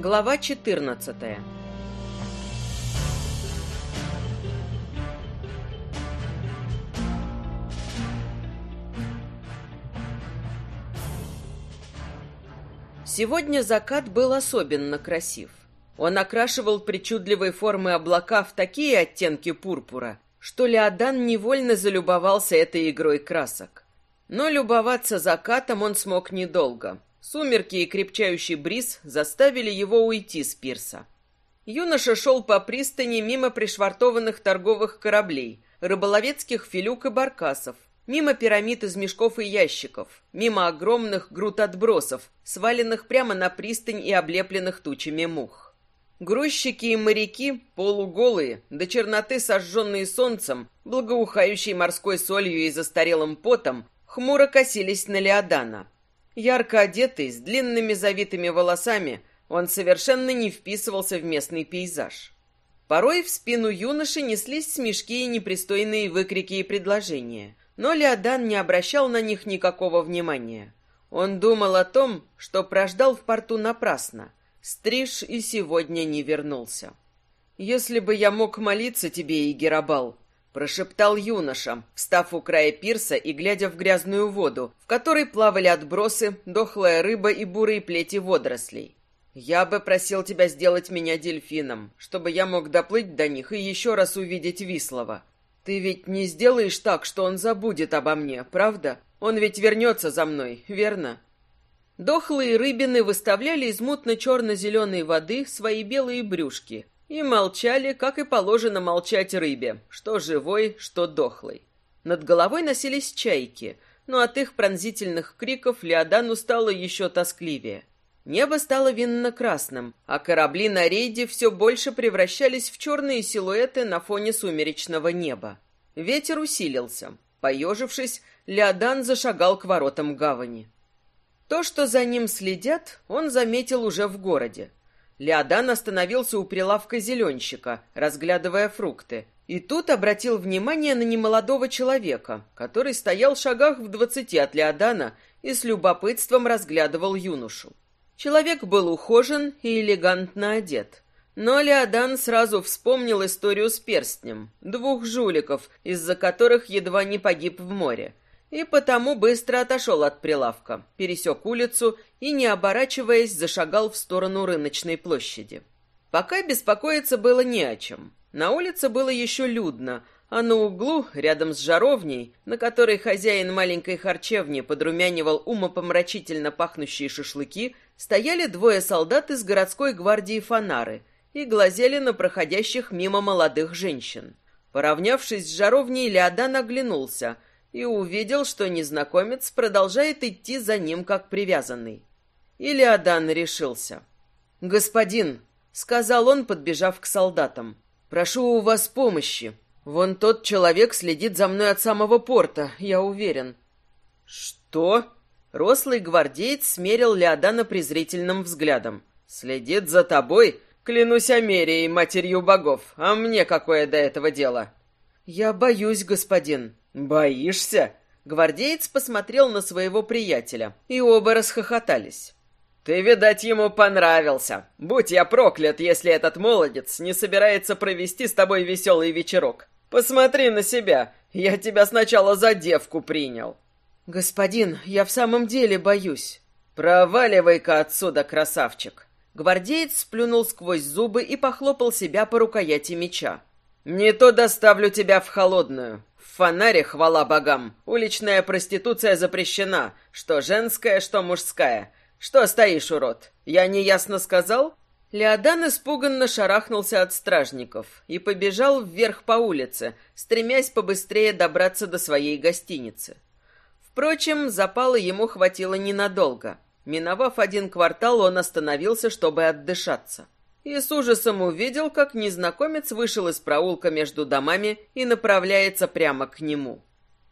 Глава 14 Сегодня закат был особенно красив. Он окрашивал причудливые формы облака в такие оттенки пурпура, что Леодан невольно залюбовался этой игрой красок. Но любоваться закатом он смог недолго. Сумерки и крепчающий бриз заставили его уйти с пирса. Юноша шел по пристани мимо пришвартованных торговых кораблей, рыболовецких филюк и баркасов, мимо пирамид из мешков и ящиков, мимо огромных груд отбросов, сваленных прямо на пристань и облепленных тучами мух. Грузчики и моряки, полуголые, до черноты сожженные солнцем, благоухающие морской солью и застарелым потом, хмуро косились на Леодана. Ярко одетый, с длинными завитыми волосами, он совершенно не вписывался в местный пейзаж. Порой в спину юноши неслись смешки и непристойные выкрики и предложения, но Леодан не обращал на них никакого внимания. Он думал о том, что прождал в порту напрасно. Стриж и сегодня не вернулся. «Если бы я мог молиться тебе, Игерабал», Прошептал юноша, встав у края пирса и глядя в грязную воду, в которой плавали отбросы, дохлая рыба и бурые плети водорослей. «Я бы просил тебя сделать меня дельфином, чтобы я мог доплыть до них и еще раз увидеть Вислова. Ты ведь не сделаешь так, что он забудет обо мне, правда? Он ведь вернется за мной, верно?» Дохлые рыбины выставляли из мутно-черно-зеленой воды свои белые брюшки, и молчали, как и положено молчать рыбе, что живой, что дохлой. Над головой носились чайки, но от их пронзительных криков Леодану стало еще тоскливее. Небо стало винно-красным, а корабли на рейде все больше превращались в черные силуэты на фоне сумеречного неба. Ветер усилился. Поежившись, Леодан зашагал к воротам гавани. То, что за ним следят, он заметил уже в городе. Леодан остановился у прилавка зеленщика, разглядывая фрукты. И тут обратил внимание на немолодого человека, который стоял в шагах в двадцати от Леодана и с любопытством разглядывал юношу. Человек был ухожен и элегантно одет. Но Леодан сразу вспомнил историю с перстнем, двух жуликов, из-за которых едва не погиб в море и потому быстро отошел от прилавка, пересек улицу и, не оборачиваясь, зашагал в сторону рыночной площади. Пока беспокоиться было не о чем. На улице было еще людно, а на углу, рядом с жаровней, на которой хозяин маленькой харчевни подрумянивал умопомрачительно пахнущие шашлыки, стояли двое солдат из городской гвардии Фонары и глазели на проходящих мимо молодых женщин. Поравнявшись с жаровней, Леодан оглянулся — и увидел, что незнакомец продолжает идти за ним как привязанный. Илиадан решился. «Господин», — сказал он, подбежав к солдатам, — «прошу у вас помощи. Вон тот человек следит за мной от самого порта, я уверен». «Что?» Рослый гвардеец смерил Леодана презрительным взглядом. «Следит за тобой? Клянусь Америей, матерью богов. А мне какое до этого дело?» «Я боюсь, господин», «Боишься?» Гвардеец посмотрел на своего приятеля, и оба расхохотались. «Ты, видать, ему понравился. Будь я проклят, если этот молодец не собирается провести с тобой веселый вечерок. Посмотри на себя, я тебя сначала за девку принял». «Господин, я в самом деле боюсь». «Проваливай-ка отсюда, красавчик». Гвардеец сплюнул сквозь зубы и похлопал себя по рукояти меча. «Не то доставлю тебя в холодную. Фонаре, хвала богам, уличная проституция запрещена, что женская, что мужская. Что стоишь, урод? Я неясно сказал?» Леодан испуганно шарахнулся от стражников и побежал вверх по улице, стремясь побыстрее добраться до своей гостиницы. Впрочем, запала ему хватило ненадолго. Миновав один квартал, он остановился, чтобы отдышаться и с ужасом увидел, как незнакомец вышел из проулка между домами и направляется прямо к нему.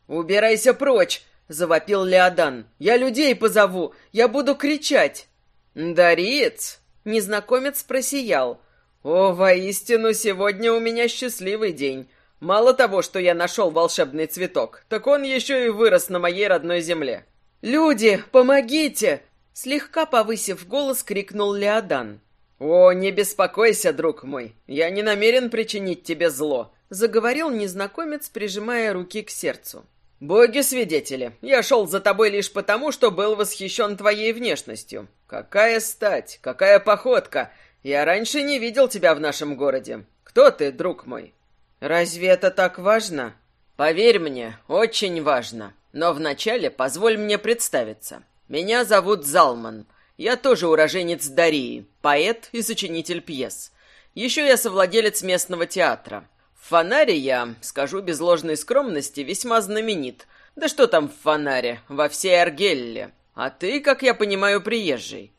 «Убирайся прочь!» — завопил Леодан. «Я людей позову! Я буду кричать!» «Дариец!» — незнакомец просиял. «О, воистину, сегодня у меня счастливый день. Мало того, что я нашел волшебный цветок, так он еще и вырос на моей родной земле». «Люди, помогите!» Слегка повысив голос, крикнул Леодан. «О, не беспокойся, друг мой, я не намерен причинить тебе зло», — заговорил незнакомец, прижимая руки к сердцу. «Боги-свидетели, я шел за тобой лишь потому, что был восхищен твоей внешностью. Какая стать, какая походка! Я раньше не видел тебя в нашем городе. Кто ты, друг мой?» «Разве это так важно?» «Поверь мне, очень важно. Но вначале позволь мне представиться. Меня зовут Залман. Я тоже уроженец Дарии, поэт и сочинитель пьес. Еще я совладелец местного театра. В фонаре я, скажу без ложной скромности, весьма знаменит. Да что там в фонаре, во всей Аргелле. А ты, как я понимаю, приезжий.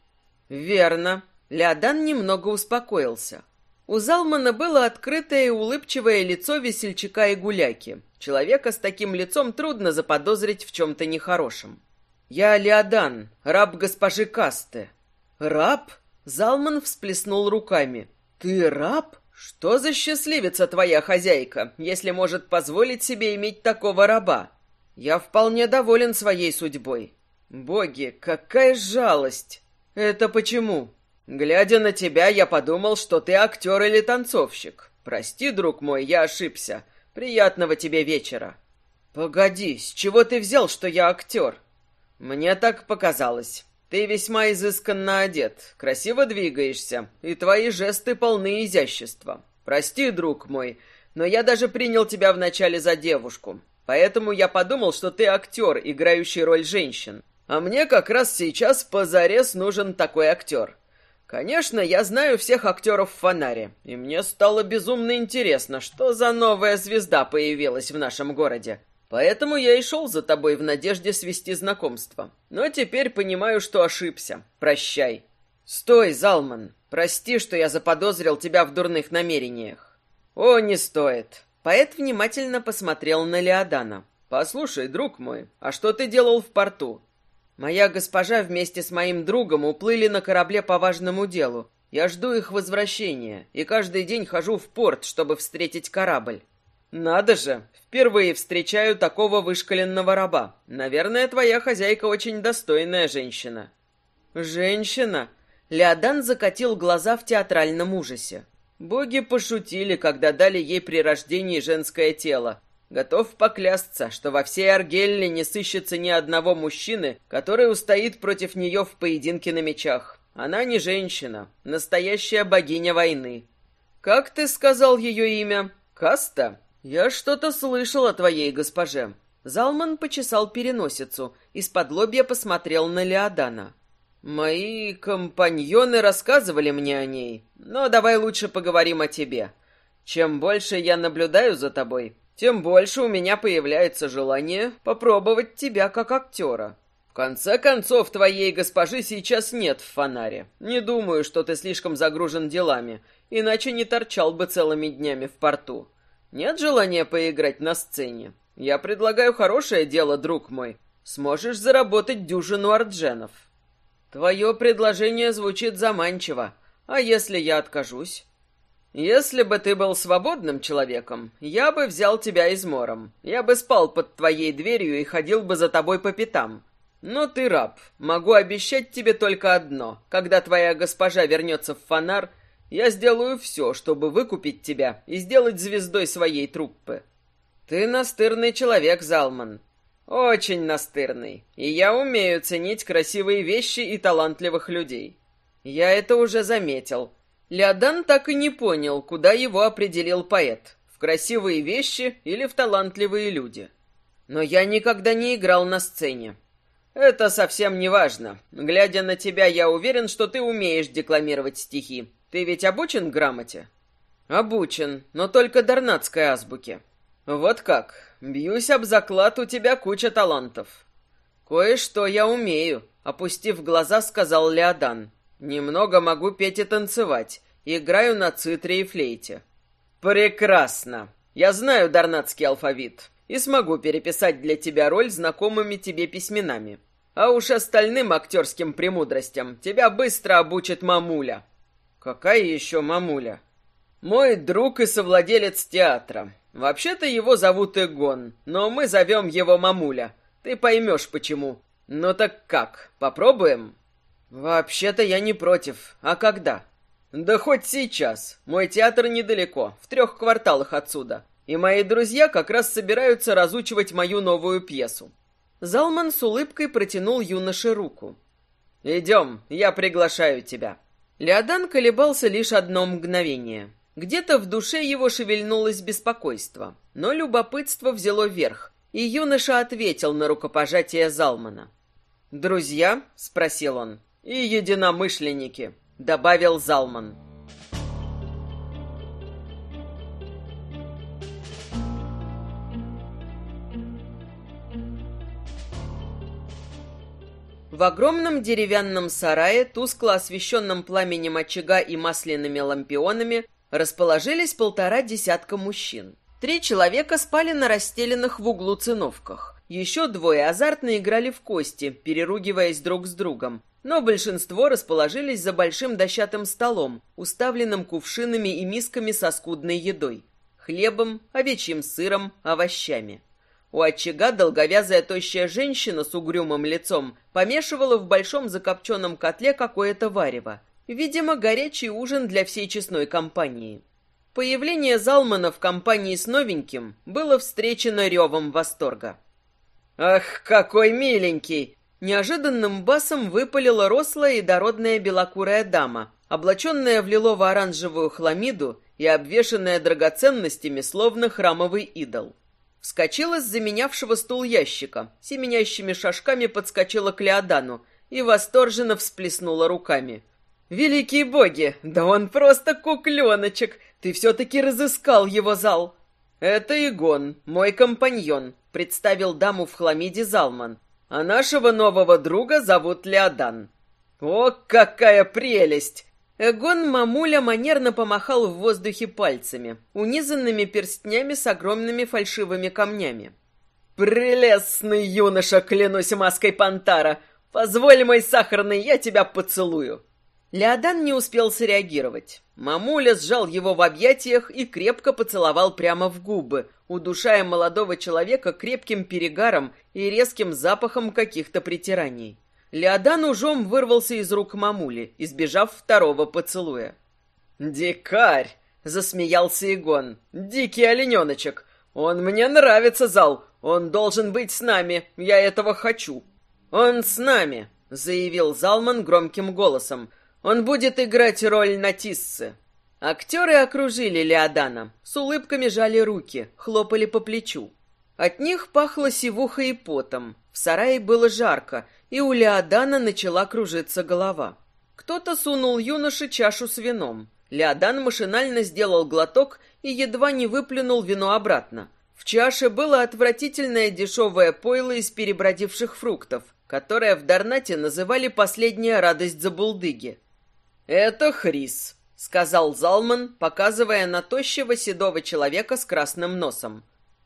Верно. Леодан немного успокоился. У Залмана было открытое и улыбчивое лицо весельчака и гуляки. Человека с таким лицом трудно заподозрить в чем-то нехорошем. «Я Леодан, раб госпожи Касте». «Раб?» Залман всплеснул руками. «Ты раб? Что за счастливица твоя хозяйка, если может позволить себе иметь такого раба? Я вполне доволен своей судьбой. Боги, какая жалость! Это почему? Глядя на тебя, я подумал, что ты актер или танцовщик. Прости, друг мой, я ошибся. Приятного тебе вечера». «Погоди, с чего ты взял, что я актер?» «Мне так показалось. Ты весьма изысканно одет, красиво двигаешься, и твои жесты полны изящества. Прости, друг мой, но я даже принял тебя вначале за девушку, поэтому я подумал, что ты актер, играющий роль женщин. А мне как раз сейчас позарез нужен такой актер. Конечно, я знаю всех актеров в «Фонаре», и мне стало безумно интересно, что за новая звезда появилась в нашем городе. Поэтому я и шел за тобой в надежде свести знакомство. Но теперь понимаю, что ошибся. Прощай. Стой, Залман. Прости, что я заподозрил тебя в дурных намерениях. О, не стоит. Поэт внимательно посмотрел на Леодана. Послушай, друг мой, а что ты делал в порту? Моя госпожа вместе с моим другом уплыли на корабле по важному делу. Я жду их возвращения и каждый день хожу в порт, чтобы встретить корабль. «Надо же! Впервые встречаю такого вышкаленного раба. Наверное, твоя хозяйка очень достойная женщина». «Женщина?» Леодан закатил глаза в театральном ужасе. Боги пошутили, когда дали ей при рождении женское тело. Готов поклясться, что во всей Аргелле не сыщется ни одного мужчины, который устоит против нее в поединке на мечах. Она не женщина, настоящая богиня войны. «Как ты сказал ее имя? Каста?» «Я что-то слышал о твоей госпоже». Залман почесал переносицу, из-под лобья посмотрел на Леодана. «Мои компаньоны рассказывали мне о ней, но давай лучше поговорим о тебе. Чем больше я наблюдаю за тобой, тем больше у меня появляется желание попробовать тебя как актера. В конце концов, твоей госпожи сейчас нет в фонаре. Не думаю, что ты слишком загружен делами, иначе не торчал бы целыми днями в порту. Нет желания поиграть на сцене? Я предлагаю хорошее дело, друг мой. Сможешь заработать дюжину ардженов. Твое предложение звучит заманчиво. А если я откажусь? Если бы ты был свободным человеком, я бы взял тебя измором. Я бы спал под твоей дверью и ходил бы за тобой по пятам. Но ты раб. Могу обещать тебе только одно. Когда твоя госпожа вернется в фонар, я сделаю все, чтобы выкупить тебя и сделать звездой своей труппы. Ты настырный человек, Залман. Очень настырный. И я умею ценить красивые вещи и талантливых людей. Я это уже заметил. Леодан так и не понял, куда его определил поэт. В красивые вещи или в талантливые люди. Но я никогда не играл на сцене. Это совсем не важно. Глядя на тебя, я уверен, что ты умеешь декламировать стихи. Ты ведь обучен грамоте? Обучен, но только дарнатской азбуке. Вот как. Бьюсь об заклад, у тебя куча талантов. Кое-что я умею, опустив глаза, сказал Леодан. Немного могу петь и танцевать. Играю на цитре и флейте. Прекрасно. Я знаю дарнатский алфавит и смогу переписать для тебя роль знакомыми тебе письменами. А уж остальным актерским премудростям тебя быстро обучит мамуля. Какая еще мамуля? Мой друг и совладелец театра. Вообще-то его зовут Эгон, но мы зовем его мамуля. Ты поймешь почему. Ну так как, попробуем? Вообще-то я не против. А когда? Да хоть сейчас. Мой театр недалеко, в трех кварталах отсюда. И мои друзья как раз собираются разучивать мою новую пьесу. Залман с улыбкой протянул юноше руку. «Идем, я приглашаю тебя». Леодан колебался лишь одно мгновение. Где-то в душе его шевельнулось беспокойство, но любопытство взяло верх, и юноша ответил на рукопожатие Залмана. «Друзья?» — спросил он. «И единомышленники», — добавил Залман. В огромном деревянном сарае, тускло освещенном пламенем очага и масляными лампионами, расположились полтора десятка мужчин. Три человека спали на расстеленных в углу циновках. Еще двое азартно играли в кости, переругиваясь друг с другом. Но большинство расположились за большим дощатым столом, уставленным кувшинами и мисками со скудной едой. Хлебом, овечьим сыром, овощами. У очага долговязая тощая женщина с угрюмым лицом помешивала в большом закопченном котле какое-то варево. Видимо, горячий ужин для всей честной компании. Появление Залмана в компании с новеньким было встречено ревом восторга. «Ах, какой миленький!» Неожиданным басом выпалила рослая и дородная белокурая дама, облаченная в лилово-оранжевую хламиду и обвешанная драгоценностями, словно храмовый идол. Вскочила с заменявшего стул ящика, семенящими шажками подскочила к Леодану и восторженно всплеснула руками. «Великие боги! Да он просто кукленочек! Ты все-таки разыскал его зал!» «Это Игон, мой компаньон», — представил даму в хламиде Залман. «А нашего нового друга зовут Леодан». «О, какая прелесть!» Эгон Мамуля манерно помахал в воздухе пальцами, унизанными перстнями с огромными фальшивыми камнями. «Прелестный юноша, клянусь маской Пантара! Позволь, мой сахарный, я тебя поцелую!» Леодан не успел среагировать. Мамуля сжал его в объятиях и крепко поцеловал прямо в губы, удушая молодого человека крепким перегаром и резким запахом каких-то притираний. Леодан ужом вырвался из рук мамули, избежав второго поцелуя. «Дикарь!» — засмеялся Игон. «Дикий олененочек! Он мне нравится, Зал! Он должен быть с нами! Я этого хочу!» «Он с нами!» — заявил Залман громким голосом, он будет играть роль Натиссы. Актеры окружили Леодана, с улыбками жали руки, хлопали по плечу. От них пахло сивухой и потом. В сарае было жарко, и у Леодана начала кружиться голова. Кто-то сунул юноше чашу с вином. Леодан машинально сделал глоток и едва не выплюнул вино обратно. В чаше было отвратительное дешевое пойло из перебродивших фруктов, которое в Дарнате называли «последняя радость забулдыги». «Это Хрис», — сказал Залман, показывая на тощего седого человека с красным носом.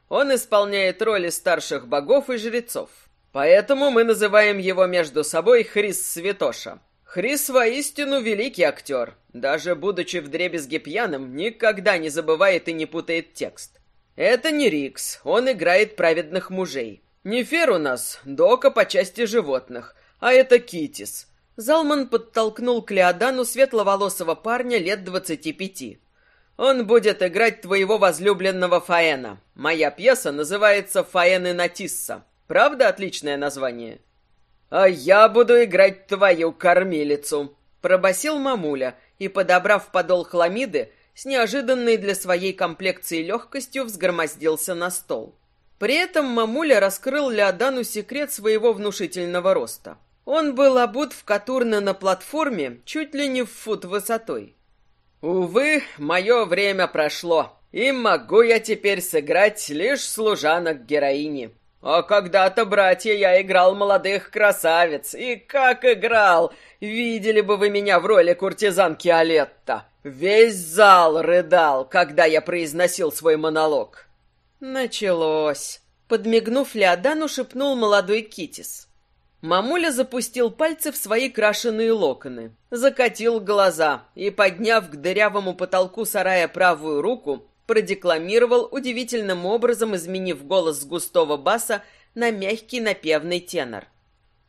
«Он исполняет роли старших богов и жрецов. Поэтому мы называем его между собой Хрис Святоша. Хрис воистину великий актер. Даже будучи вдребезги пьяным, никогда не забывает и не путает текст. Это не Рикс, он играет праведных мужей. Не Фер у нас, Дока по части животных, а это Китис — Залман подтолкнул к Леодану светловолосого парня лет двадцати пяти. «Он будет играть твоего возлюбленного Фаэна. Моя пьеса называется «Фаэн Натисса». Правда отличное название?» «А я буду играть твою кормилицу», — пробасил мамуля и, подобрав подол хламиды, с неожиданной для своей комплекции легкостью взгромоздился на стол. При этом мамуля раскрыл Леодану секрет своего внушительного роста. Он был обут в катурно на платформе чуть ли не в фут высотой. Увы, мое время прошло, и могу я теперь сыграть лишь служанок героини. А когда-то, братья, я играл молодых красавиц, и как играл! Видели бы вы меня в роли куртизанки Алетта. Весь зал рыдал, когда я произносил свой монолог. Началось. Подмигнув Леодану, шепнул молодой Китис. Мамуля запустил пальцы в свои крашеные локоны, закатил глаза и, подняв к дырявому потолку сарая правую руку, продекламировал удивительным образом, изменив голос с густого баса на мягкий напевный тенор.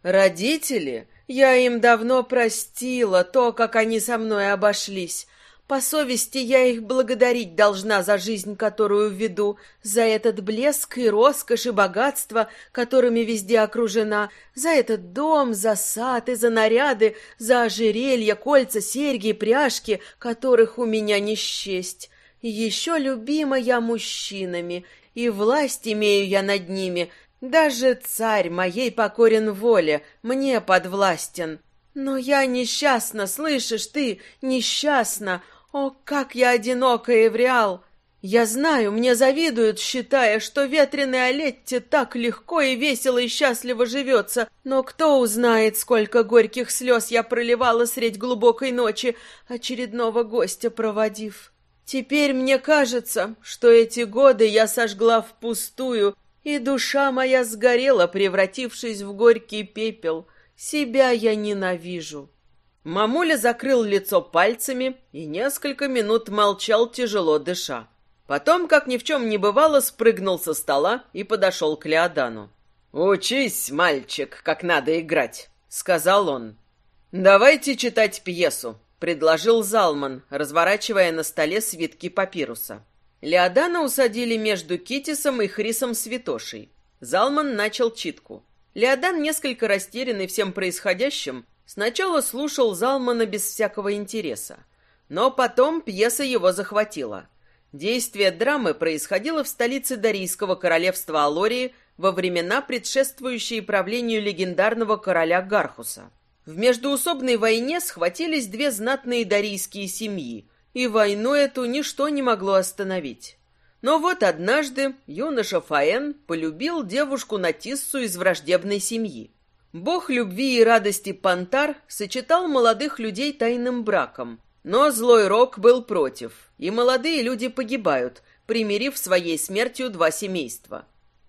Родители Я им давно простила то, как они со мной обошлись. По совести я их благодарить должна за жизнь, которую веду, за этот блеск и роскошь и богатство, которыми везде окружена, за этот дом, за сад и за наряды, за ожерелья, кольца, серьги и пряжки, которых у меня не счесть. Еще любима я мужчинами, и власть имею я над ними, даже царь моей покорен воле, мне подвластен. Но я несчастна, слышишь ты, несчастна, о, как я одинока, Эвриал! Я знаю, мне завидуют, считая, что ветреной Олетте так легко и весело и счастливо живется, но кто узнает, сколько горьких слез я проливала средь глубокой ночи, очередного гостя проводив. Теперь мне кажется, что эти годы я сожгла впустую, и душа моя сгорела, превратившись в горький пепел. Себя я ненавижу. Мамуля закрыл лицо пальцами и несколько минут молчал, тяжело дыша. Потом, как ни в чем не бывало, спрыгнул со стола и подошел к Леодану. «Учись, мальчик, как надо играть», — сказал он. «Давайте читать пьесу», — предложил Залман, разворачивая на столе свитки папируса. Леодана усадили между Китисом и Хрисом Святошей. Залман начал читку. Леодан, несколько растерянный всем происходящим, Сначала слушал Залмана без всякого интереса, но потом пьеса его захватила. Действие драмы происходило в столице Дарийского королевства Алории во времена, предшествующие правлению легендарного короля Гархуса. В междуусобной войне схватились две знатные дарийские семьи, и войну эту ничто не могло остановить. Но вот однажды юноша Фаэн полюбил девушку Натиссу из враждебной семьи. Бог любви и радости Пантар сочетал молодых людей тайным браком, но злой Рок был против, и молодые люди погибают, примирив своей смертью два семейства.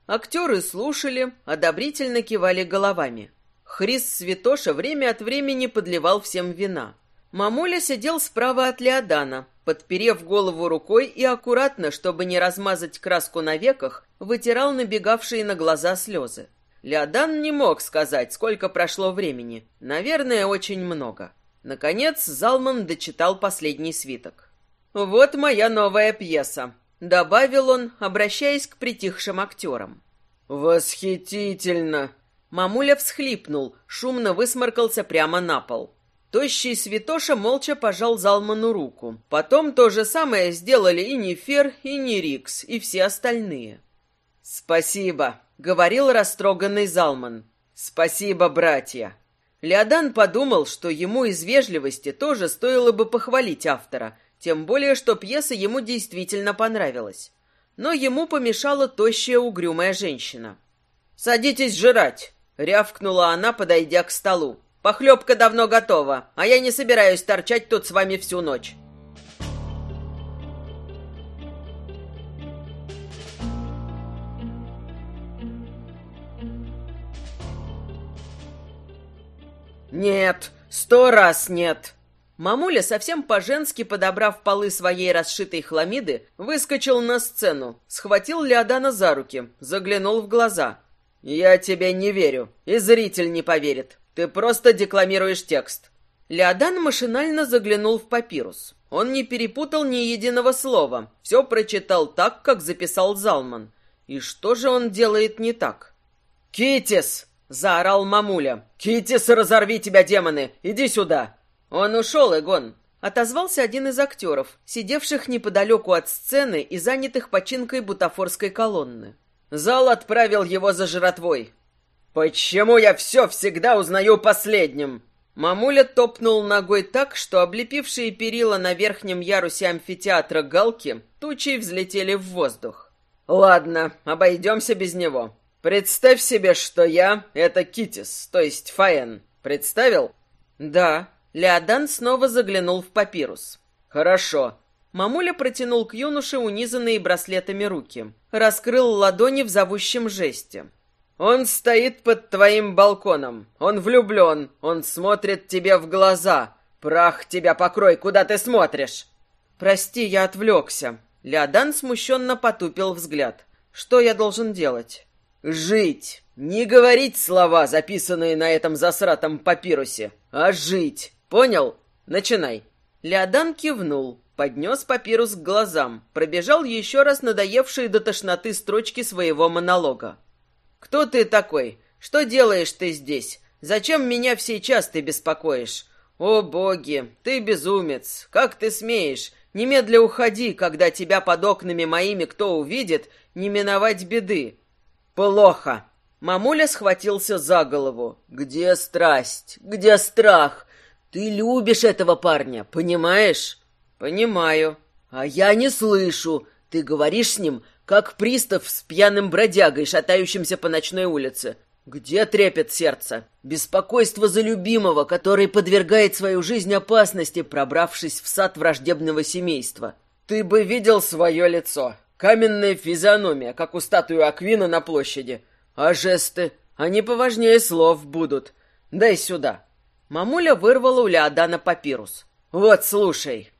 Актеры слушали, одобрительно кивали головами. Хрис Святоша время от времени подливал всем вина. Мамуля сидел справа от Леодана, подперев голову рукой и аккуратно, чтобы не размазать краску на веках, вытирал набегавшие на глаза слезы. Леодан не мог сказать, сколько прошло времени. Наверное, очень много. Наконец, Залман дочитал последний свиток. «Вот моя новая пьеса», — добавил он, обращаясь к притихшим актерам. «Восхитительно!» Мамуля всхлипнул, шумно высморкался прямо на пол. Тощий святоша молча пожал Залману руку. Потом то же самое сделали и Нефер, и Нерикс, и все остальные. «Спасибо», — говорил растроганный Залман. «Спасибо, братья». Леодан подумал, что ему из вежливости тоже стоило бы похвалить автора, тем более, что пьеса ему действительно понравилась. Но ему помешала тощая угрюмая женщина. «Садитесь жрать!» — рявкнула она, подойдя к столу. «Похлебка давно готова, а я не собираюсь торчать тут с вами всю ночь». «Нет, сто раз нет!» Мамуля, совсем по-женски подобрав полы своей расшитой хламиды, выскочил на сцену, схватил Леодана за руки, заглянул в глаза. «Я тебе не верю, и зритель не поверит. Ты просто декламируешь текст». Леодан машинально заглянул в папирус. Он не перепутал ни единого слова, все прочитал так, как записал Залман. И что же он делает не так? «Китис!» — заорал мамуля. «Китис, разорви тебя, демоны! Иди сюда!» «Он ушел, Эгон!» — отозвался один из актеров, сидевших неподалеку от сцены и занятых починкой бутафорской колонны. Зал отправил его за жратвой. «Почему я все всегда узнаю последним?» Мамуля топнул ногой так, что облепившие перила на верхнем ярусе амфитеатра галки тучей взлетели в воздух. «Ладно, обойдемся без него. Представь себе, что я — это Китис, то есть Фаен. Представил? Да. Леодан снова заглянул в папирус. Хорошо. Мамуля протянул к юноше унизанные браслетами руки. Раскрыл ладони в зовущем жесте. Он стоит под твоим балконом. Он влюблен. Он смотрит тебе в глаза. Прах тебя покрой, куда ты смотришь? Прости, я отвлекся. Леодан смущенно потупил взгляд. Что я должен делать? Жить. Не говорить слова, записанные на этом засратом папирусе, а жить. Понял? Начинай. Леодан кивнул, поднес папирус к глазам, пробежал еще раз надоевшие до тошноты строчки своего монолога. «Кто ты такой? Что делаешь ты здесь? Зачем меня все час ты беспокоишь? О, боги, ты безумец! Как ты смеешь? Немедля уходи, когда тебя под окнами моими кто увидит, не миновать беды. Плохо. Мамуля схватился за голову. Где страсть? Где страх? Ты любишь этого парня, понимаешь? Понимаю. А я не слышу. Ты говоришь с ним, как пристав с пьяным бродягой, шатающимся по ночной улице. Где трепет сердца? Беспокойство за любимого, который подвергает свою жизнь опасности, пробравшись в сад враждебного семейства. Ты бы видел свое лицо. Каменная физиономия, как у статуи Аквина на площади. А жесты? Они поважнее слов будут. Дай сюда. Мамуля вырвала у Леодана папирус. Вот, слушай.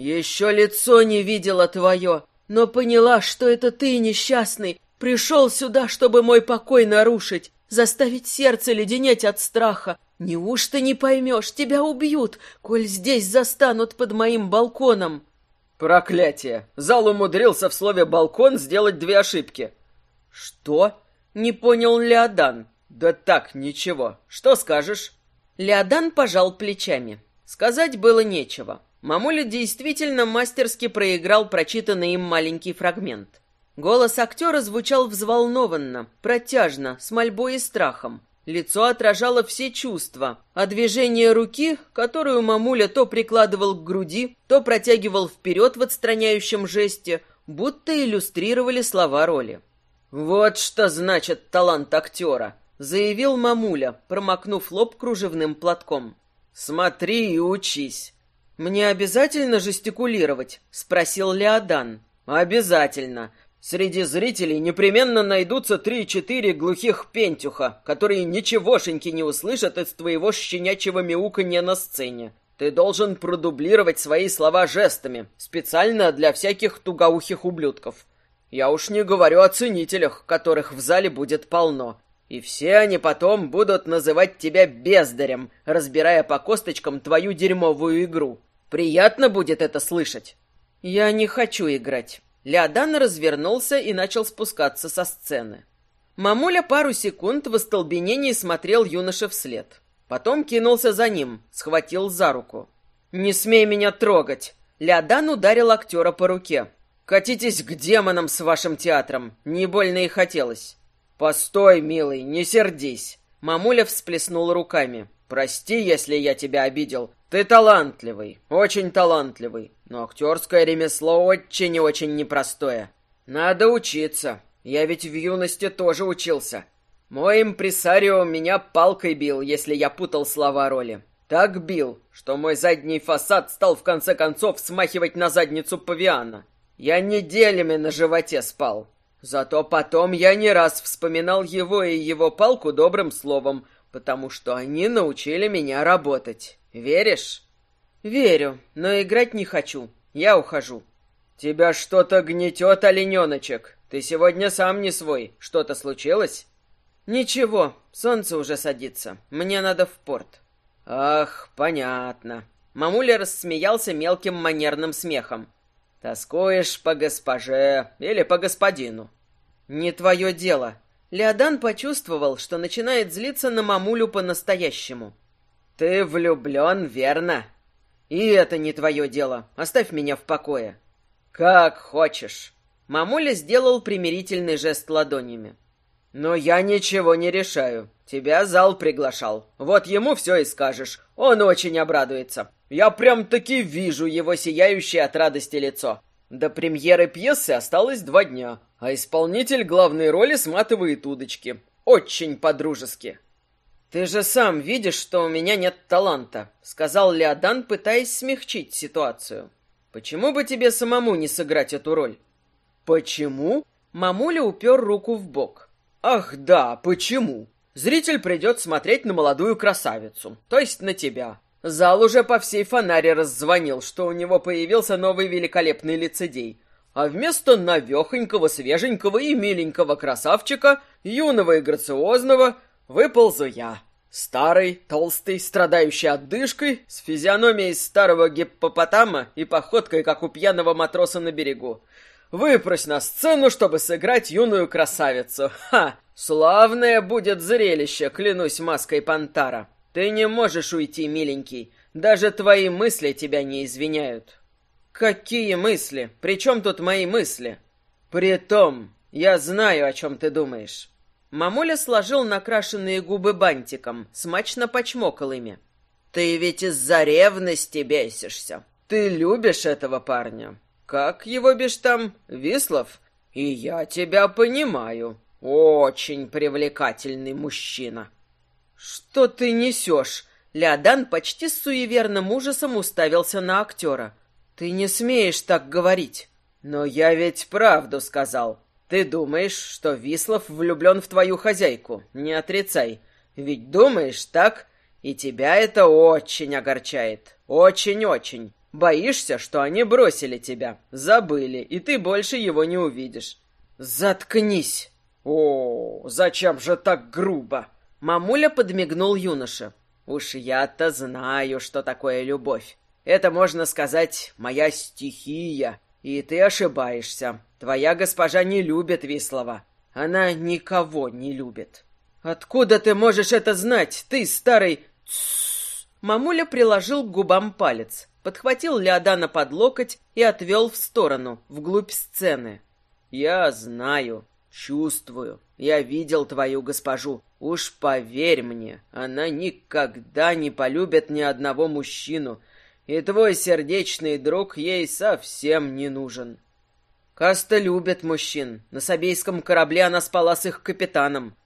Еще лицо не видела твое, но поняла, что это ты, несчастный, пришел сюда, чтобы мой покой нарушить заставить сердце леденеть от страха. Неужто не поймешь, тебя убьют, коль здесь застанут под моим балконом?» «Проклятие! Зал умудрился в слове «балкон» сделать две ошибки». «Что?» — не понял Леодан. «Да так, ничего. Что скажешь?» Леодан пожал плечами. Сказать было нечего. Мамуля действительно мастерски проиграл прочитанный им маленький фрагмент. Голос актера звучал взволнованно, протяжно, с мольбой и страхом. Лицо отражало все чувства, а движение руки, которую мамуля то прикладывал к груди, то протягивал вперед в отстраняющем жесте, будто иллюстрировали слова роли. «Вот что значит талант актера!» — заявил мамуля, промокнув лоб кружевным платком. «Смотри и учись!» «Мне обязательно жестикулировать?» — спросил Леодан. «Обязательно. Среди зрителей непременно найдутся три-четыре глухих пентюха, которые ничегошеньки не услышат из твоего щенячьего мяуканья на сцене. Ты должен продублировать свои слова жестами, специально для всяких тугоухих ублюдков. Я уж не говорю о ценителях, которых в зале будет полно. И все они потом будут называть тебя бездарем, разбирая по косточкам твою дерьмовую игру. Приятно будет это слышать. Я не хочу играть. Леодан развернулся и начал спускаться со сцены. Мамуля пару секунд в остолбенении смотрел юноше вслед. Потом кинулся за ним, схватил за руку. «Не смей меня трогать!» Леодан ударил актера по руке. «Катитесь к демонам с вашим театром! Не больно и хотелось!» «Постой, милый, не сердись!» Мамуля всплеснул руками. «Прости, если я тебя обидел. Ты талантливый, очень талантливый, но актерское ремесло очень и очень непростое. Надо учиться. Я ведь в юности тоже учился. Мой импресарио меня палкой бил, если я путал слова роли. Так бил, что мой задний фасад стал в конце концов смахивать на задницу павиана. Я неделями на животе спал. Зато потом я не раз вспоминал его и его палку добрым словом, потому что они научили меня работать. Веришь? Верю, но играть не хочу. Я ухожу. Тебя что-то гнетет, олененочек. Ты сегодня сам не свой. Что-то случилось? Ничего, солнце уже садится. Мне надо в порт. Ах, понятно. Мамуля рассмеялся мелким манерным смехом. Тоскуешь по госпоже или по господину? Не твое дело. Леодан почувствовал, что начинает злиться на мамулю по-настоящему. «Ты влюблен, верно? И это не твое дело. Оставь меня в покое». «Как хочешь». Мамуля сделал примирительный жест ладонями. «Но я ничего не решаю. Тебя зал приглашал. Вот ему все и скажешь. Он очень обрадуется. Я прям-таки вижу его сияющее от радости лицо. До премьеры пьесы осталось два дня, а исполнитель главной роли сматывает удочки. Очень по-дружески». «Ты же сам видишь, что у меня нет таланта», — сказал Леодан, пытаясь смягчить ситуацию. «Почему бы тебе самому не сыграть эту роль?» «Почему?» Мамуля упер руку в бок. «Ах да, почему?» Зритель придет смотреть на молодую красавицу, то есть на тебя. Зал уже по всей фонаре раззвонил, что у него появился новый великолепный лицедей. а вместо навехонького, свеженького и миленького красавчика, юного и грациозного, выползу я. Старый, толстый, страдающий отдышкой, с физиономией старого гиппопотама и походкой, как у пьяного матроса на берегу. Выпрось на сцену, чтобы сыграть юную красавицу. Ха! Славное будет зрелище, клянусь маской Пантара. Ты не можешь уйти, миленький. Даже твои мысли тебя не извиняют. Какие мысли? При чем тут мои мысли? Притом, я знаю, о чем ты думаешь. Мамуля сложил накрашенные губы бантиком, смачно почмокал ими. «Ты ведь из-за ревности бесишься. Ты любишь этого парня. Как его бишь там? Вислов? И я тебя понимаю. Очень привлекательный мужчина». «Что ты несешь?» Леодан почти с суеверным ужасом уставился на актера. «Ты не смеешь так говорить». «Но я ведь правду сказал. Ты думаешь, что Вислов влюблен в твою хозяйку? Не отрицай. Ведь думаешь, так? И тебя это очень огорчает. Очень-очень. Боишься, что они бросили тебя, забыли, и ты больше его не увидишь. Заткнись. О, зачем же так грубо? Мамуля подмигнул юноше. Уж я-то знаю, что такое любовь. Это, можно сказать, моя стихия. И ты ошибаешься. Твоя госпожа не любит Вислова. Она никого не любит. Откуда ты можешь это знать, ты старый... Мамуля приложил к губам палец, подхватил Леодана под локоть и отвел в сторону, вглубь сцены. Я знаю, чувствую. Я видел твою госпожу. Уж поверь мне, она никогда не полюбит ни одного мужчину, и твой сердечный друг ей совсем не нужен. Каста любит мужчин. На Сабейском корабле она спала с их капитаном.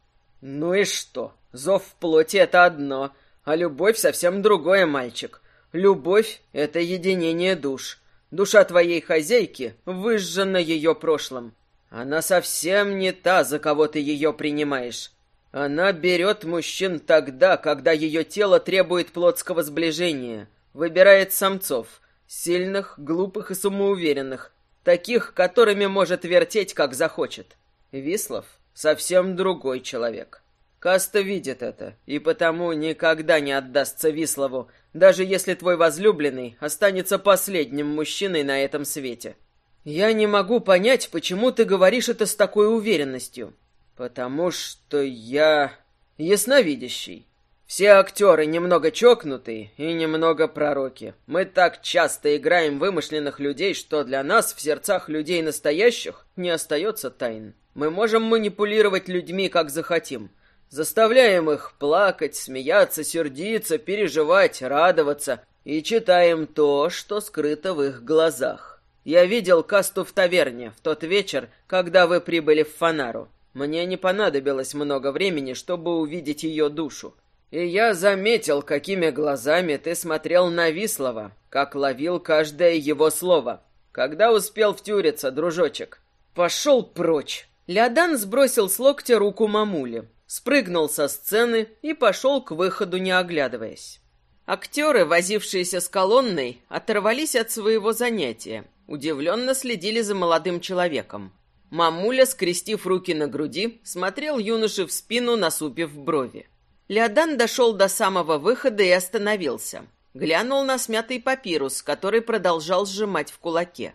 Ну и что? Зов в плоти — это одно, а любовь — совсем другое, мальчик. Любовь — это единение душ. Душа твоей хозяйки выжжена ее прошлым. Она совсем не та, за кого ты ее принимаешь. Она берет мужчин тогда, когда ее тело требует плотского сближения, выбирает самцов, сильных, глупых и самоуверенных, Таких, которыми может вертеть, как захочет. Вислов совсем другой человек. Каста видит это, и потому никогда не отдастся Вислову, даже если твой возлюбленный останется последним мужчиной на этом свете. Я не могу понять, почему ты говоришь это с такой уверенностью. Потому что я ясновидящий. Все актеры немного чокнутые и немного пророки. Мы так часто играем вымышленных людей, что для нас в сердцах людей настоящих не остается тайн. Мы можем манипулировать людьми, как захотим. Заставляем их плакать, смеяться, сердиться, переживать, радоваться. И читаем то, что скрыто в их глазах. Я видел Касту в таверне в тот вечер, когда вы прибыли в Фанару. Мне не понадобилось много времени, чтобы увидеть ее душу. И я заметил, какими глазами ты смотрел на Вислова, как ловил каждое его слово. Когда успел втюриться, дружочек? Пошел прочь. Леодан сбросил с локтя руку мамули, спрыгнул со сцены и пошел к выходу, не оглядываясь. Актеры, возившиеся с колонной, оторвались от своего занятия, удивленно следили за молодым человеком. Мамуля, скрестив руки на груди, смотрел юноше в спину, насупив брови. Леодан дошел до самого выхода и остановился. Глянул на смятый папирус, который продолжал сжимать в кулаке.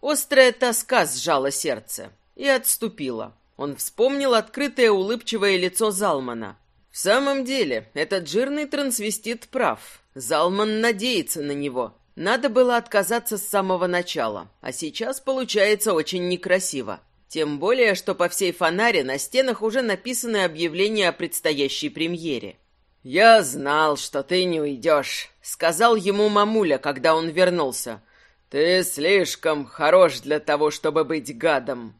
Острая тоска сжала сердце и отступила. Он вспомнил открытое улыбчивое лицо Залмана. В самом деле, этот жирный трансвестит прав. Залман надеется на него. Надо было отказаться с самого начала, а сейчас получается очень некрасиво. Тем более, что по всей фонаре на стенах уже написаны объявления о предстоящей премьере. «Я знал, что ты не уйдешь», — сказал ему мамуля, когда он вернулся. «Ты слишком хорош для того, чтобы быть гадом».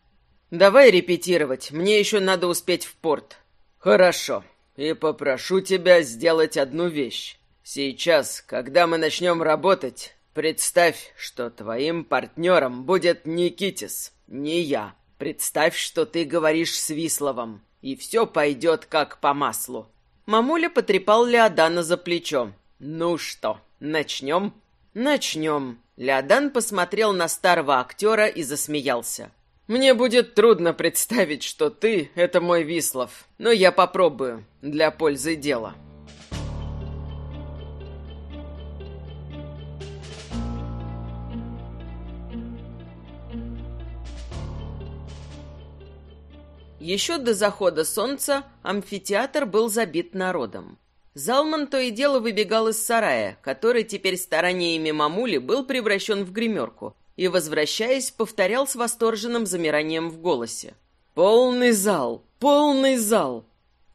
«Давай репетировать, мне еще надо успеть в порт». «Хорошо, и попрошу тебя сделать одну вещь. Сейчас, когда мы начнем работать, представь, что твоим партнером будет Никитис, не я». Представь, что ты говоришь с Висловым, и все пойдет как по маслу. Мамуля потрепал Леодана за плечо. Ну что, начнем? Начнем. Леодан посмотрел на старого актера и засмеялся. «Мне будет трудно представить, что ты — это мой Вислов, но я попробую для пользы дела». Еще до захода солнца амфитеатр был забит народом. Залман то и дело выбегал из сарая, который теперь стараниями мамули был превращен в гримерку, и, возвращаясь, повторял с восторженным замиранием в голосе. «Полный зал! Полный зал!»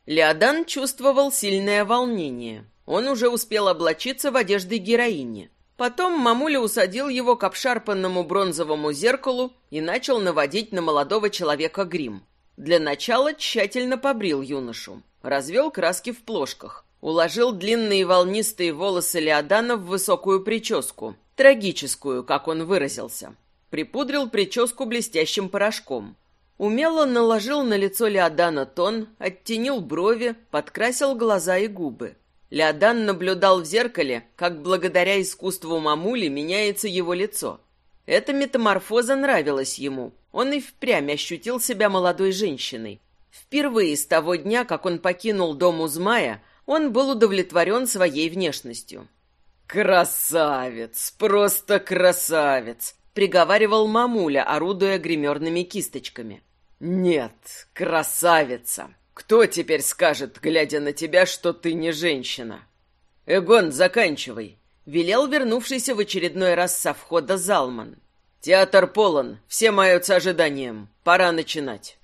Леодан чувствовал сильное волнение. Он уже успел облачиться в одежды героини. Потом мамуля усадил его к обшарпанному бронзовому зеркалу и начал наводить на молодого человека грим. Для начала тщательно побрил юношу, развел краски в плошках, уложил длинные волнистые волосы Леодана в высокую прическу, трагическую, как он выразился. Припудрил прическу блестящим порошком. Умело наложил на лицо Леодана тон, оттенил брови, подкрасил глаза и губы. Леодан наблюдал в зеркале, как благодаря искусству мамули меняется его лицо. Эта метаморфоза нравилась ему. Он и впрямь ощутил себя молодой женщиной. Впервые с того дня, как он покинул дом Узмая, он был удовлетворен своей внешностью. «Красавец! Просто красавец!» — приговаривал мамуля, орудуя гримерными кисточками. «Нет, красавица! Кто теперь скажет, глядя на тебя, что ты не женщина?» «Эгон, заканчивай!» — велел вернувшийся в очередной раз со входа Залман. «Театр полон, все маются ожиданием. Пора начинать».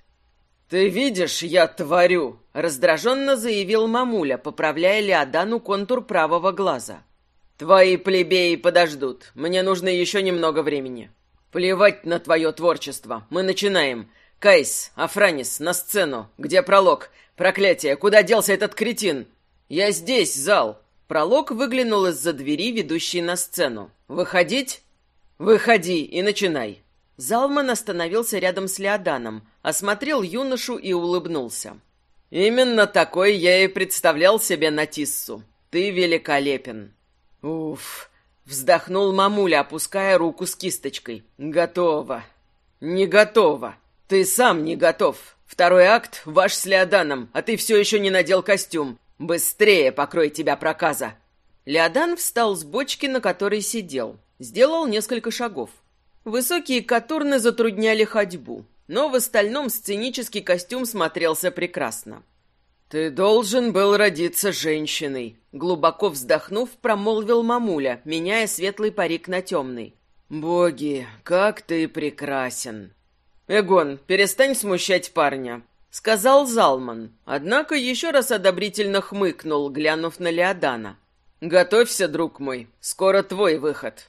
«Ты видишь, я творю!» — раздраженно заявил мамуля, поправляя Леодану контур правого глаза. «Твои плебеи подождут. Мне нужно еще немного времени». «Плевать на твое творчество. Мы начинаем. Кайс, Афранис, на сцену. Где пролог? Проклятие, куда делся этот кретин?» «Я здесь, зал!» Пролог выглянул из-за двери, ведущей на сцену. «Выходить?» «Выходи и начинай». Залман остановился рядом с Леоданом, осмотрел юношу и улыбнулся. «Именно такой я и представлял себе Натиссу. Ты великолепен». «Уф!» — вздохнул мамуля, опуская руку с кисточкой. «Готово». «Не готово. Ты сам не готов. Второй акт ваш с Леоданом, а ты все еще не надел костюм. Быстрее покрой тебя проказа!» Леодан встал с бочки, на которой сидел. Сделал несколько шагов. Высокие катурны затрудняли ходьбу, но в остальном сценический костюм смотрелся прекрасно. «Ты должен был родиться женщиной», — глубоко вздохнув, промолвил мамуля, меняя светлый парик на темный. «Боги, как ты прекрасен!» «Эгон, перестань смущать парня сказал Залман, однако еще раз одобрительно хмыкнул, глянув на Леодана. «Готовься, друг мой, скоро твой выход».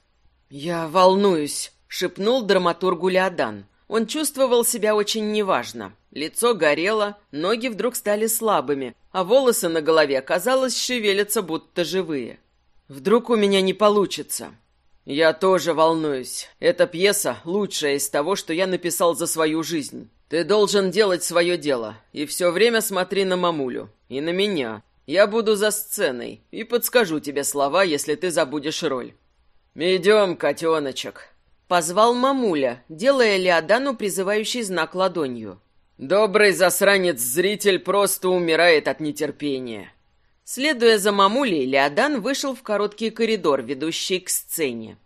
«Я волнуюсь», — шепнул драматургу Леодан. Он чувствовал себя очень неважно. Лицо горело, ноги вдруг стали слабыми, а волосы на голове, казалось, шевелятся будто живые. «Вдруг у меня не получится?» «Я тоже волнуюсь. Эта пьеса лучшая из того, что я написал за свою жизнь. Ты должен делать свое дело, и все время смотри на мамулю. И на меня. Я буду за сценой и подскажу тебе слова, если ты забудешь роль. Идем, котеночек. Позвал мамуля, делая Леодану призывающий знак ладонью. Добрый засранец-зритель просто умирает от нетерпения. Следуя за мамулей, Леодан вышел в короткий коридор, ведущий к сцене.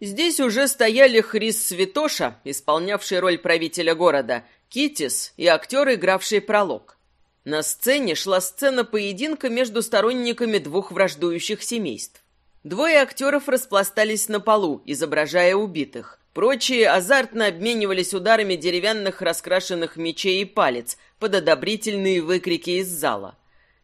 Здесь уже стояли Хрис Святоша, исполнявший роль правителя города, Китис и актер, игравший пролог. На сцене шла сцена поединка между сторонниками двух враждующих семейств. Двое актеров распластались на полу, изображая убитых. Прочие азартно обменивались ударами деревянных раскрашенных мечей и палец под одобрительные выкрики из зала.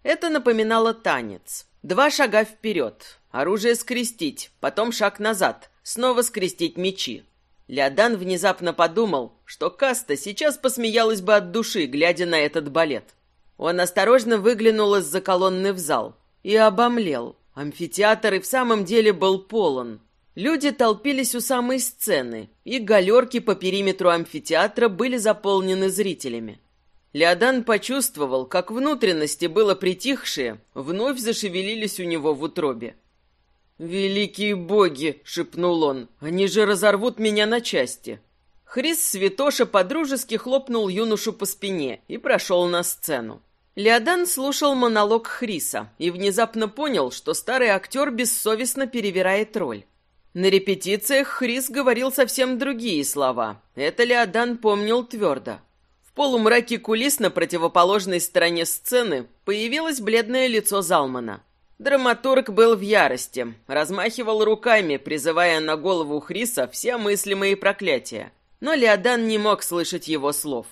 Это напоминало танец. Два шага вперед, оружие скрестить, потом шаг назад, снова скрестить мечи. Леодан внезапно подумал, что Каста сейчас посмеялась бы от души, глядя на этот балет. Он осторожно выглянул из-за колонны в зал и обомлел. Амфитеатр и в самом деле был полон. Люди толпились у самой сцены, и галерки по периметру амфитеатра были заполнены зрителями. Леодан почувствовал, как внутренности, было притихшие, вновь зашевелились у него в утробе. «Великие боги!» — шепнул он. «Они же разорвут меня на части!» Хрис Святоша подружески хлопнул юношу по спине и прошел на сцену. Леодан слушал монолог Хриса и внезапно понял, что старый актер бессовестно перевирает роль. На репетициях Хрис говорил совсем другие слова. Это Леодан помнил твердо. В полумраке кулис на противоположной стороне сцены появилось бледное лицо Залмана. Драматург был в ярости, размахивал руками, призывая на голову Хриса все мыслимые проклятия но Леодан не мог слышать его слов.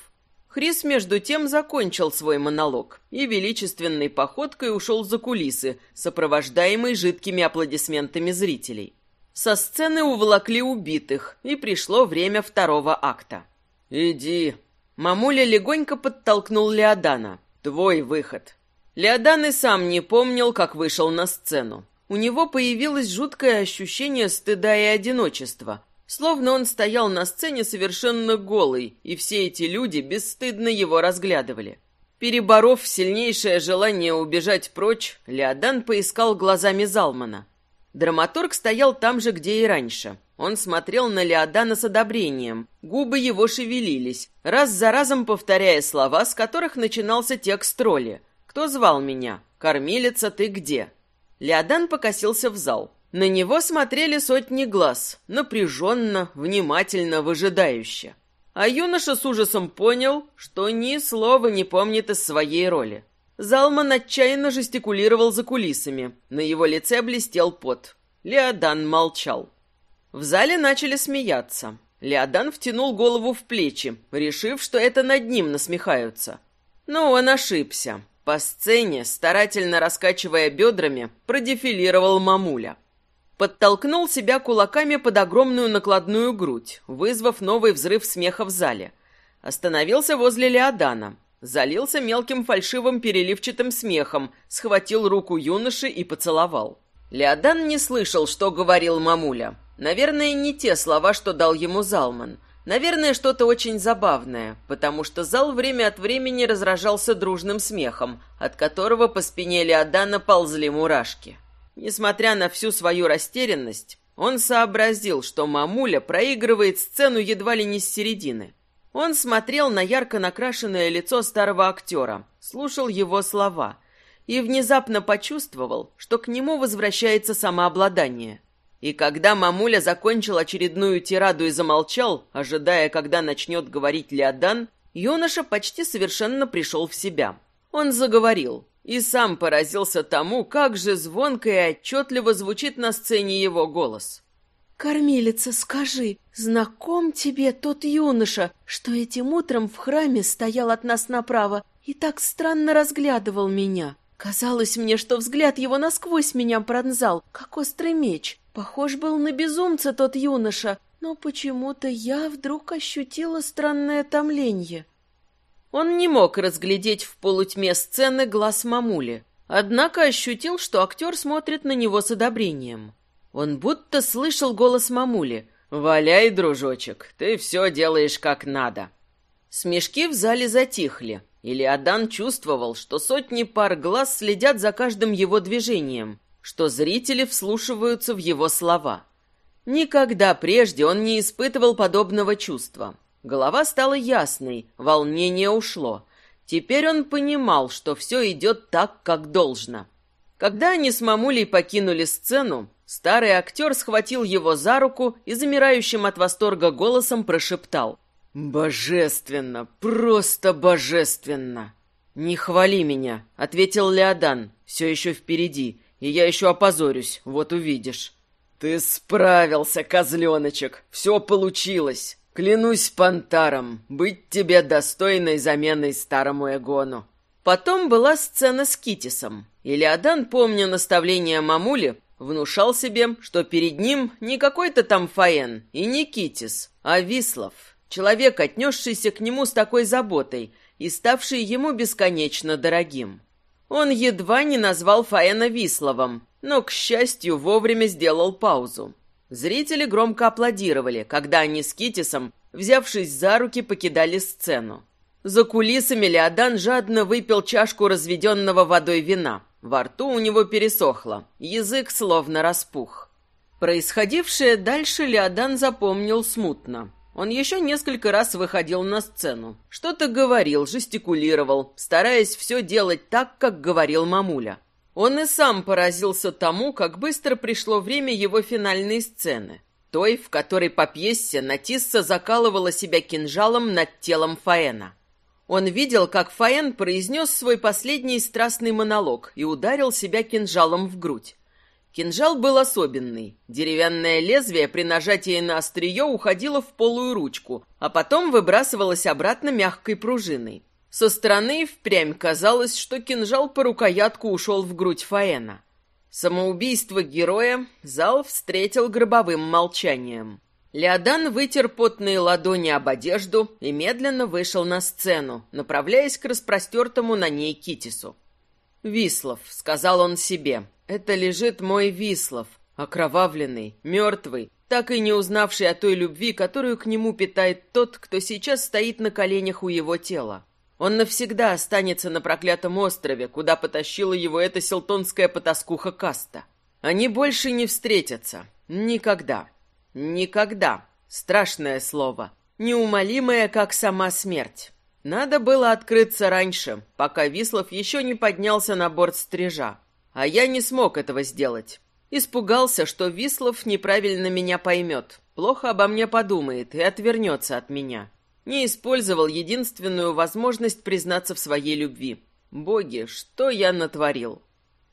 Хрис, между тем, закончил свой монолог и величественной походкой ушел за кулисы, сопровождаемый жидкими аплодисментами зрителей. Со сцены уволокли убитых, и пришло время второго акта. «Иди». Мамуля легонько подтолкнул Леодана. «Твой выход». Леодан и сам не помнил, как вышел на сцену. У него появилось жуткое ощущение стыда и одиночества, Словно он стоял на сцене совершенно голый, и все эти люди бесстыдно его разглядывали. Переборов сильнейшее желание убежать прочь, Леодан поискал глазами Залмана. Драматург стоял там же, где и раньше. Он смотрел на Леодана с одобрением. Губы его шевелились, раз за разом повторяя слова, с которых начинался текст роли. «Кто звал меня? Кормилица, ты где?» Леодан покосился в зал. На него смотрели сотни глаз, напряженно, внимательно, выжидающе. А юноша с ужасом понял, что ни слова не помнит из своей роли. Залман отчаянно жестикулировал за кулисами. На его лице блестел пот. Леодан молчал. В зале начали смеяться. Леодан втянул голову в плечи, решив, что это над ним насмехаются. Но он ошибся. По сцене, старательно раскачивая бедрами, продефилировал мамуля. Подтолкнул себя кулаками под огромную накладную грудь, вызвав новый взрыв смеха в зале. Остановился возле Леодана. Залился мелким фальшивым переливчатым смехом, схватил руку юноши и поцеловал. Леодан не слышал, что говорил мамуля. Наверное, не те слова, что дал ему Залман. Наверное, что-то очень забавное, потому что зал время от времени разражался дружным смехом, от которого по спине Леодана ползли мурашки. Несмотря на всю свою растерянность, он сообразил, что мамуля проигрывает сцену едва ли не с середины. Он смотрел на ярко накрашенное лицо старого актера, слушал его слова и внезапно почувствовал, что к нему возвращается самообладание. И когда мамуля закончил очередную тираду и замолчал, ожидая, когда начнет говорить Леодан, юноша почти совершенно пришел в себя. Он заговорил, и сам поразился тому, как же звонко и отчетливо звучит на сцене его голос. «Кормилица, скажи, знаком тебе тот юноша, что этим утром в храме стоял от нас направо и так странно разглядывал меня? Казалось мне, что взгляд его насквозь меня пронзал, как острый меч. Похож был на безумца тот юноша, но почему-то я вдруг ощутила странное томление». Он не мог разглядеть в полутьме сцены глаз мамули, однако ощутил, что актер смотрит на него с одобрением. Он будто слышал голос мамули. «Валяй, дружочек, ты все делаешь как надо». Смешки в зале затихли, и Леодан чувствовал, что сотни пар глаз следят за каждым его движением, что зрители вслушиваются в его слова. Никогда прежде он не испытывал подобного чувства. Голова стала ясной, волнение ушло. Теперь он понимал, что все идет так, как должно. Когда они с мамулей покинули сцену, старый актер схватил его за руку и замирающим от восторга голосом прошептал. «Божественно! Просто божественно!» «Не хвали меня», — ответил Леодан. «Все еще впереди, и я еще опозорюсь, вот увидишь». «Ты справился, козленочек! Все получилось!» Клянусь Пантаром, быть тебе достойной заменой старому Эгону. Потом была сцена с Китисом. Илиадан, помня наставление мамули, внушал себе, что перед ним не какой-то там Фаен и не Китис, а Вислов, человек, отнесшийся к нему с такой заботой и ставший ему бесконечно дорогим. Он едва не назвал Фаена Висловым, но, к счастью, вовремя сделал паузу. Зрители громко аплодировали, когда они с Китисом, взявшись за руки, покидали сцену. За кулисами Леодан жадно выпил чашку разведенного водой вина. Во рту у него пересохло, язык словно распух. Происходившее дальше Леодан запомнил смутно. Он еще несколько раз выходил на сцену. Что-то говорил, жестикулировал, стараясь все делать так, как говорил мамуля. Он и сам поразился тому, как быстро пришло время его финальной сцены. Той, в которой по пьесе Натисса закалывала себя кинжалом над телом Фаэна. Он видел, как Фаэн произнес свой последний страстный монолог и ударил себя кинжалом в грудь. Кинжал был особенный. Деревянное лезвие при нажатии на острие уходило в полую ручку, а потом выбрасывалось обратно мягкой пружиной. Со стороны впрямь казалось, что кинжал по рукоятку ушел в грудь Фаэна. Самоубийство героя зал встретил гробовым молчанием. Леодан вытер потные ладони об одежду и медленно вышел на сцену, направляясь к распростертому на ней Китису. «Вислов», — сказал он себе, это лежит мой Вислов, окровавленный, мертвый, так и не узнавший о той любви, которую к нему питает тот, кто сейчас стоит на коленях у его тела. Он навсегда останется на проклятом острове, куда потащила его эта селтонская потаскуха Каста. Они больше не встретятся. Никогда. Никогда. Страшное слово. Неумолимое, как сама смерть. Надо было открыться раньше, пока Вислов еще не поднялся на борт стрижа. А я не смог этого сделать. Испугался, что Вислов неправильно меня поймет, плохо обо мне подумает и отвернется от меня. Не использовал единственную возможность признаться в своей любви. Боги, что я натворил?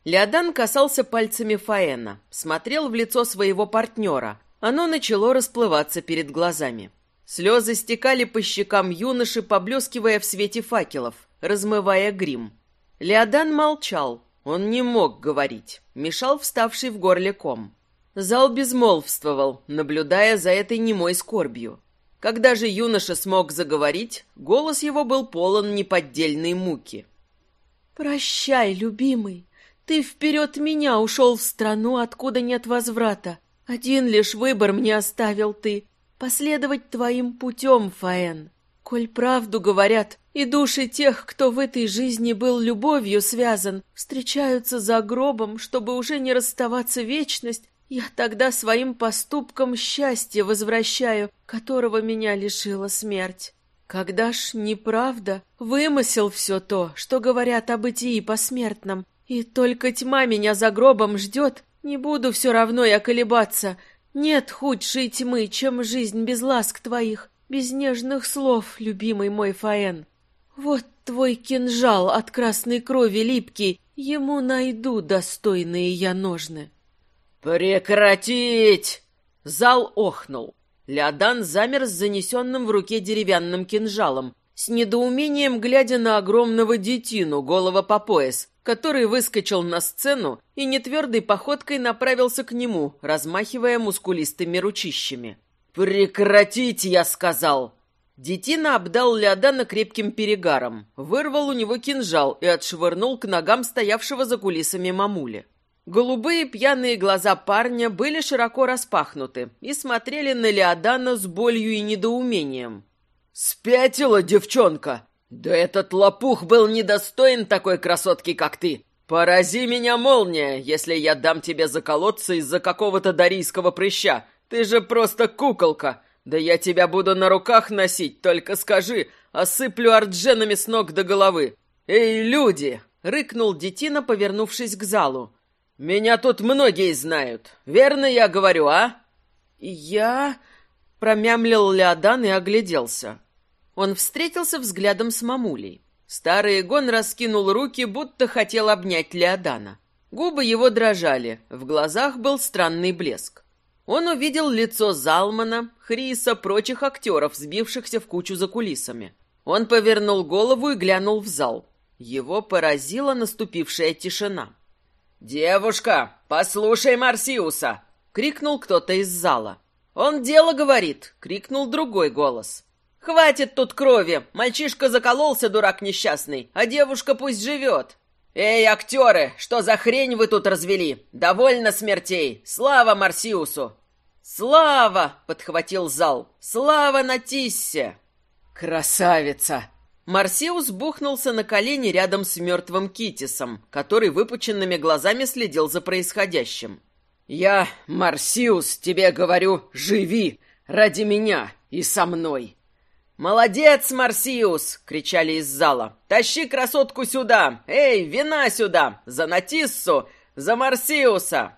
Леодан касался пальцами Фаэна, смотрел в лицо своего партнера. Оно начало расплываться перед глазами. Слезы стекали по щекам юноши, поблескивая в свете факелов, размывая грим. Леодан молчал, он не мог говорить, мешал вставший в горле ком. Зал безмолвствовал, наблюдая за этой немой скорбью. Когда же юноша смог заговорить, голос его был полон неподдельной муки. «Прощай, любимый, ты вперед меня ушел в страну, откуда нет возврата. Один лишь выбор мне оставил ты — последовать твоим путем, Фаэн. Коль правду говорят, и души тех, кто в этой жизни был любовью связан, встречаются за гробом, чтобы уже не расставаться вечность, я тогда своим поступком счастье возвращаю, которого меня лишила смерть. Когда ж неправда, вымысел все то, что говорят о бытии посмертном, и только тьма меня за гробом ждет, не буду все равно я колебаться. Нет худшей тьмы, чем жизнь без ласк твоих, без нежных слов, любимый мой Фаэн. Вот твой кинжал от красной крови липкий, ему найду достойные я ножны. Прекратить! Зал охнул. Леодан замер с занесенным в руке деревянным кинжалом, с недоумением глядя на огромного детину, голова по пояс, который выскочил на сцену и нетвердой походкой направился к нему, размахивая мускулистыми ручищами. «Прекратить, я сказал!» Детина обдал Леодана крепким перегаром, вырвал у него кинжал и отшвырнул к ногам стоявшего за кулисами мамули. Голубые пьяные глаза парня были широко распахнуты и смотрели на Леодана с болью и недоумением. «Спятила девчонка! Да этот лопух был недостоин такой красотки, как ты! Порази меня, молния, если я дам тебе заколоться из-за какого-то дарийского прыща! Ты же просто куколка!» «Да я тебя буду на руках носить, только скажи, осыплю ардженами с ног до головы. Эй, люди!» — рыкнул детина, повернувшись к залу. «Меня тут многие знают. Верно я говорю, а?» «Я...» — промямлил Леодан и огляделся. Он встретился взглядом с мамулей. Старый Игон раскинул руки, будто хотел обнять Леодана. Губы его дрожали, в глазах был странный блеск. Он увидел лицо Залмана, Хриса, прочих актеров, сбившихся в кучу за кулисами. Он повернул голову и глянул в зал. Его поразила наступившая тишина. «Девушка, послушай Марсиуса!» — крикнул кто-то из зала. «Он дело говорит!» — крикнул другой голос. «Хватит тут крови! Мальчишка закололся, дурак несчастный, а девушка пусть живет!» «Эй, актеры, что за хрень вы тут развели? Довольно смертей! Слава Марсиусу!» «Слава!» — подхватил зал. «Слава на Тиссе!» «Красавица!» Марсиус бухнулся на колени рядом с мертвым Китисом, который выпученными глазами следил за происходящим. «Я, Марсиус, тебе говорю, живи! Ради меня и со мной!» «Молодец, Марсиус!» — кричали из зала. «Тащи красотку сюда! Эй, вина сюда! За Натиссу! За Марсиуса!»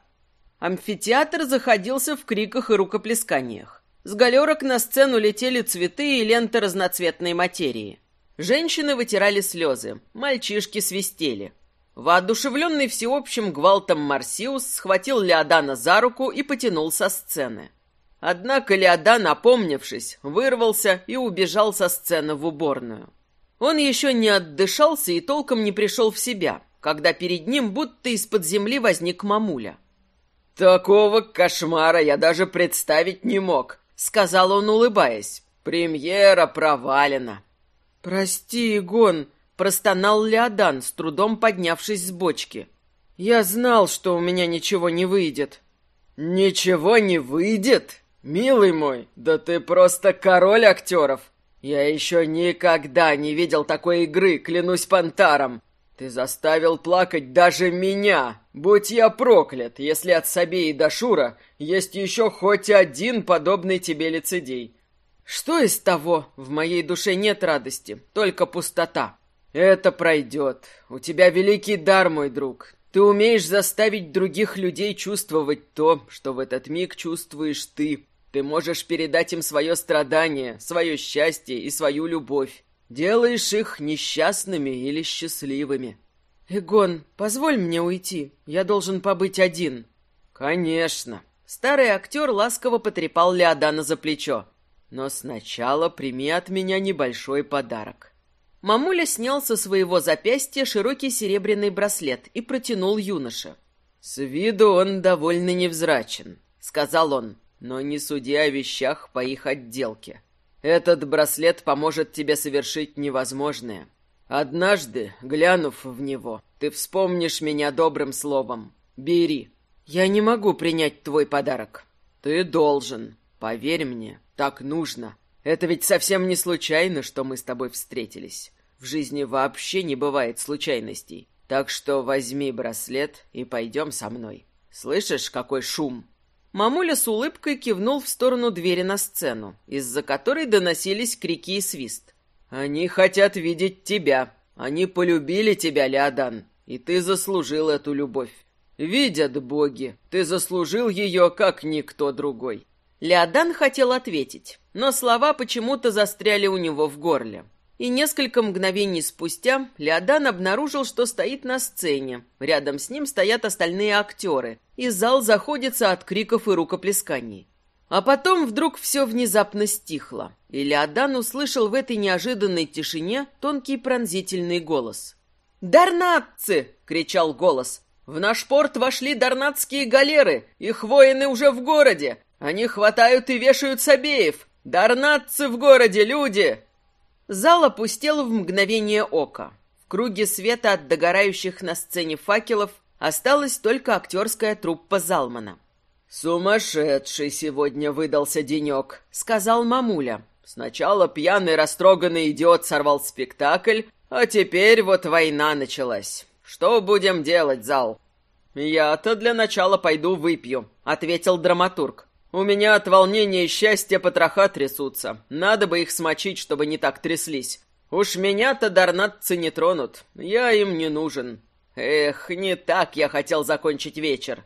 Амфитеатр заходился в криках и рукоплесканиях. С галерок на сцену летели цветы и ленты разноцветной материи. Женщины вытирали слезы, мальчишки свистели. Воодушевленный всеобщим гвалтом Марсиус схватил Леодана за руку и потянул со сцены. Однако Леодан, опомнившись, вырвался и убежал со сцены в уборную. Он еще не отдышался и толком не пришел в себя, когда перед ним будто из-под земли возник мамуля. «Такого кошмара я даже представить не мог», — сказал он, улыбаясь. «Премьера провалена». «Прости, Игон», — простонал Леодан, с трудом поднявшись с бочки. «Я знал, что у меня ничего не выйдет». «Ничего не выйдет? Милый мой, да ты просто король актеров. Я еще никогда не видел такой игры, клянусь понтаром. Ты заставил плакать даже меня. Будь я проклят, если от Сабеи до Шура есть еще хоть один подобный тебе лицедей. Что из того? В моей душе нет радости, только пустота. Это пройдет. У тебя великий дар, мой друг. Ты умеешь заставить других людей чувствовать то, что в этот миг чувствуешь ты. Ты можешь передать им свое страдание, свое счастье и свою любовь. Делаешь их несчастными или счастливыми. Эгон, позволь мне уйти. Я должен побыть один. Конечно. Старый актер ласково потрепал Леодана за плечо. Но сначала прими от меня небольшой подарок. Мамуля снял со своего запястья широкий серебряный браслет и протянул юноше. «С виду он довольно невзрачен», — сказал он, — «но не суди о вещах по их отделке. Этот браслет поможет тебе совершить невозможное. Однажды, глянув в него, ты вспомнишь меня добрым словом. Бери. Я не могу принять твой подарок. Ты должен. Поверь мне, так нужно. Это ведь совсем не случайно, что мы с тобой встретились. В жизни вообще не бывает случайностей. Так что возьми браслет и пойдем со мной. Слышишь, какой шум? Мамуля с улыбкой кивнул в сторону двери на сцену, из-за которой доносились крики и свист. «Они хотят видеть тебя. Они полюбили тебя, Леодан, и ты заслужил эту любовь. Видят боги, ты заслужил ее, как никто другой». Леодан хотел ответить, но слова почему-то застряли у него в горле и несколько мгновений спустя Леодан обнаружил, что стоит на сцене. Рядом с ним стоят остальные актеры, и зал заходится от криков и рукоплесканий. А потом вдруг все внезапно стихло, и Леодан услышал в этой неожиданной тишине тонкий пронзительный голос. «Дарнатцы!» — кричал голос. «В наш порт вошли дарнатские галеры! Их воины уже в городе! Они хватают и вешают сабеев! Дарнатцы в городе, люди!» Зал опустел в мгновение ока. В круге света от догорающих на сцене факелов осталась только актерская труппа Залмана. «Сумасшедший сегодня выдался денек», — сказал мамуля. «Сначала пьяный растроганный идиот сорвал спектакль, а теперь вот война началась. Что будем делать, зал?» «Я-то для начала пойду выпью», — ответил драматург. У меня от волнения и счастья потроха трясутся. Надо бы их смочить, чтобы не так тряслись. Уж меня-то дарнатцы не тронут. Я им не нужен. Эх, не так я хотел закончить вечер.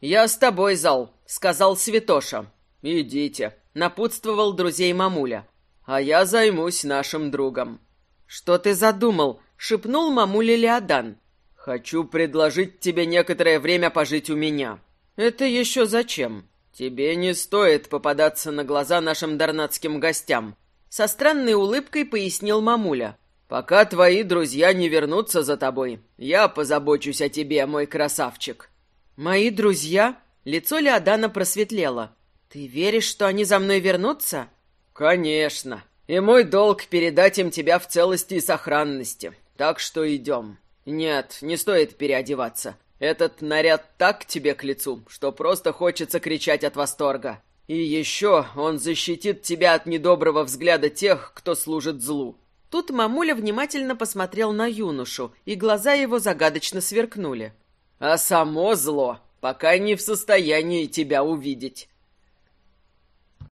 Я с тобой, Зал, сказал Святоша. Идите, напутствовал друзей мамуля. А я займусь нашим другом. Что ты задумал? шепнул мамуле Леодан. Хочу предложить тебе некоторое время пожить у меня. Это еще зачем? «Тебе не стоит попадаться на глаза нашим дарнатским гостям», — со странной улыбкой пояснил мамуля. «Пока твои друзья не вернутся за тобой, я позабочусь о тебе, мой красавчик». «Мои друзья?» Лицо Леодана просветлело. «Ты веришь, что они за мной вернутся?» «Конечно. И мой долг передать им тебя в целости и сохранности. Так что идем. Нет, не стоит переодеваться. Этот наряд так тебе к лицу, что просто хочется кричать от восторга. И еще он защитит тебя от недоброго взгляда тех, кто служит злу. Тут мамуля внимательно посмотрел на юношу, и глаза его загадочно сверкнули. «А само зло пока не в состоянии тебя увидеть.